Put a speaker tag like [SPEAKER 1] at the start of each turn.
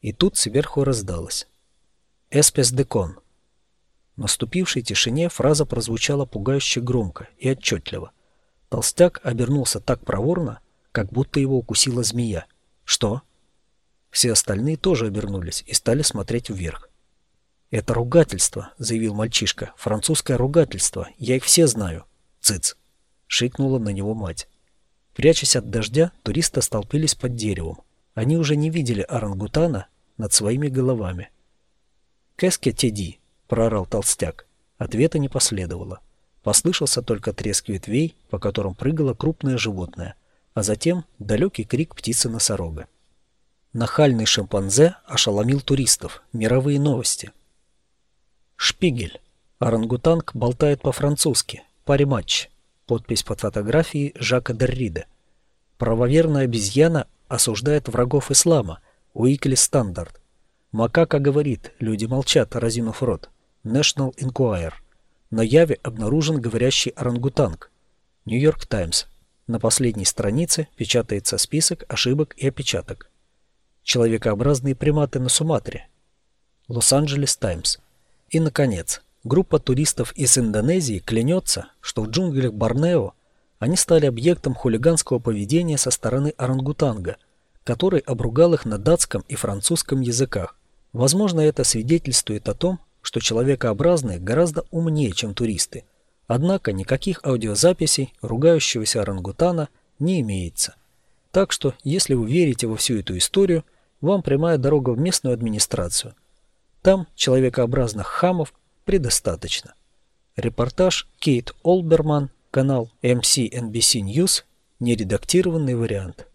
[SPEAKER 1] И тут сверху раздалось. «Эспес декон». В наступившей тишине фраза прозвучала пугающе громко и отчетливо. Толстяк обернулся так проворно, как будто его укусила змея. «Что?» Все остальные тоже обернулись и стали смотреть вверх. «Это ругательство», — заявил мальчишка. «Французское ругательство. Я их все знаю». «Цыц!» — шикнула на него мать. Прячась от дождя, туристы столпились под деревом. Они уже не видели орангутана над своими головами. «Кэске теди!» — проорал толстяк. Ответа не последовало. Послышался только треск ветвей, по которым прыгало крупное животное, а затем далекий крик птицы-носорога. Нахальный шимпанзе ошеломил туристов. Мировые новости. Шпигель. Орангутанг болтает по-французски. Пари-матч. Подпись под фотографией Жака Деррида. Правоверная обезьяна осуждает врагов ислама. Weekly Standard. Макака говорит, люди молчат, разинув рот. National Enquirer. На Яве обнаружен говорящий орангутанг. New York Times. На последней странице печатается список ошибок и опечаток человекообразные приматы на Суматре. Los Angeles Times. И, наконец, группа туристов из Индонезии клянется, что в джунглях Борнео они стали объектом хулиганского поведения со стороны орангутанга, который обругал их на датском и французском языках. Возможно, это свидетельствует о том, что человекообразные гораздо умнее, чем туристы. Однако никаких аудиозаписей ругающегося орангутана не имеется. Так что, если вы верите во всю эту историю – вам прямая дорога в местную администрацию. Там человекообразных хамов предостаточно. Репортаж Кейт Олберман, канал MCNBC News, нередактированный вариант.